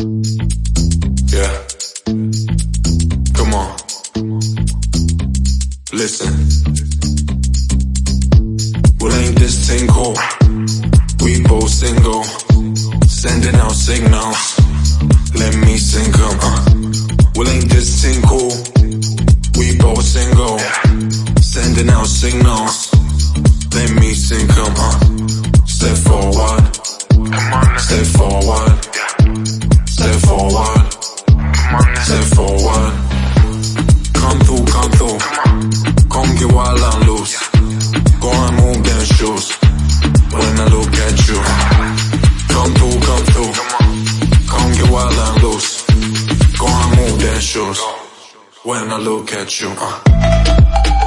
Yeah. Come on. Listen. Well, ain't this thing cool? We both single. Sending out signals. Let me sing 'em, Uh. Well, ain't this thing cool? We both single. Sending out signals. Step forward. Come through, come through. Come get wild I'm loose. Go and move them shoes. When I look at you. Come through, come through. Come get wild I'm loose. Go and move them shoes. When I look at you. Uh.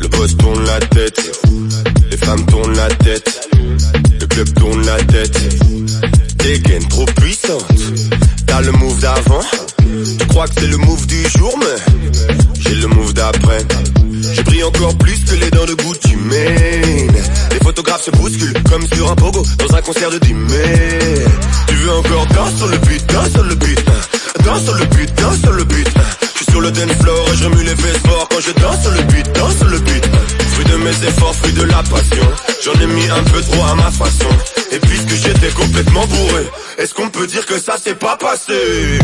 Le boss tourne la tête Les femmes tournent la tête Le club tourne la tête. Des gaines trop puissantes. T'as le move d'avant Tu crois que c'est le move du jour mais J'ai le move d'après. J'ai pris encore plus que les dents de Gucci Mane. Les photographes se bousculent Comme sur un pogo Dans un concert de Dimé Tu veux encore danser sur le beat Danse sur le beat Danse sur le beat Danse sur le beat Je suis sur le dance floor je danse le beat Danse le beat Fruit de mes efforts, fruit de la passion. J'en ai mis un peu trop à ma façon. Et puisque j'étais complètement bourré Est-ce qu'on peut dire que ça s'est pas passé?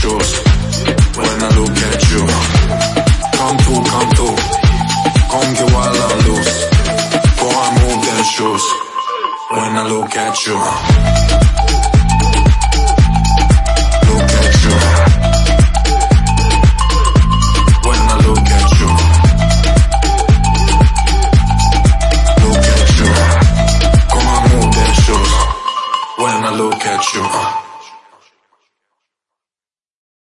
when I look at you. Come to, come to, come get wild and lose. Go and move them shoes when I look at you. Look at you. When I look at you. Look at you. Go and move them shoes when I look at you.